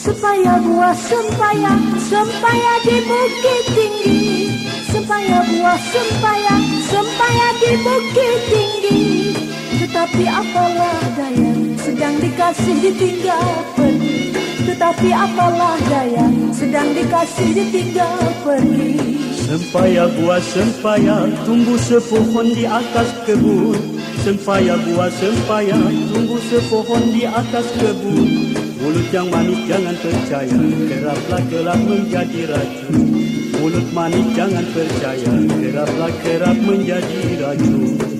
Supaya buah sempaya, sempaya di bukit tinggi. Supaya buah sempaya, sempaya di bukit tinggi. Tetapi apalah daya, sedang dikasih ditinggal pergi? Tetapi apalah daya, sedang dikasih ditinggal pergi Sempaya buah sempaya, tumbuh sepohon di atas kebun. Sempaya buah sempaya, tumbuh sepohon di atas kebun. Mulut yang manis jangan percaya Keraplah kelak menjadi racun. Mulut manis jangan percaya Keraplah kerap menjadi racun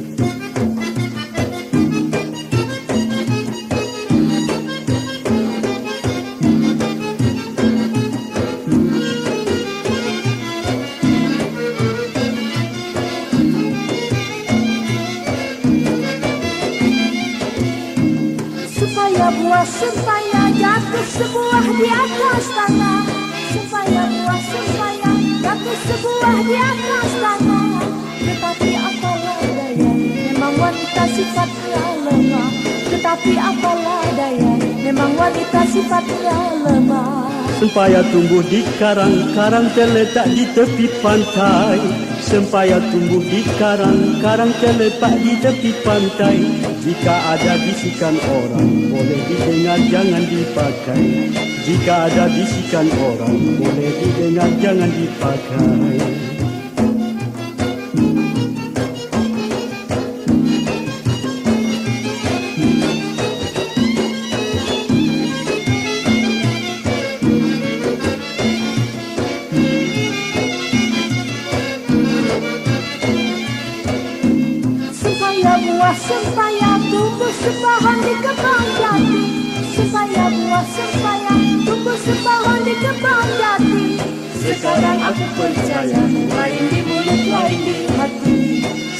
Supaya jatuh sebuah di atas tanah. Supaya buah sempaya jatuh sebuah di atas tanah. Tetapi apalah daya memang wanita sifatnya lemah. Tetapi apalah daya memang wanita sifatnya lemah. Sempaya tumbuh di karang, karang terletak di tepi pantai. Sempaya tumbuh di karang, karang terletak di tepi pantai Jika ada bisikan orang, boleh didengar jangan dipakai. Jika ada bisikan orang, boleh didengar jangan dipakai. Supaya sepahan di kebun jati. Supaya buah sempaya tumbuh sepahan di kebun jati. Sekarang aku percaya lain di mulut lain di hati.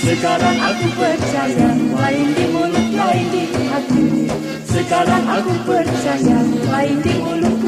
Sekarang aku percaya lain di mulut lain di hati. Sekarang aku percaya lain di mulut